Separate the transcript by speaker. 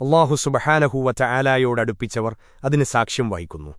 Speaker 1: അള്ളാഹു സുബഹാനഹൂവറ്റ ആലായോടടുപ്പിച്ചവർ അതിന് സാക്ഷ്യം വഹിക്കുന്നു.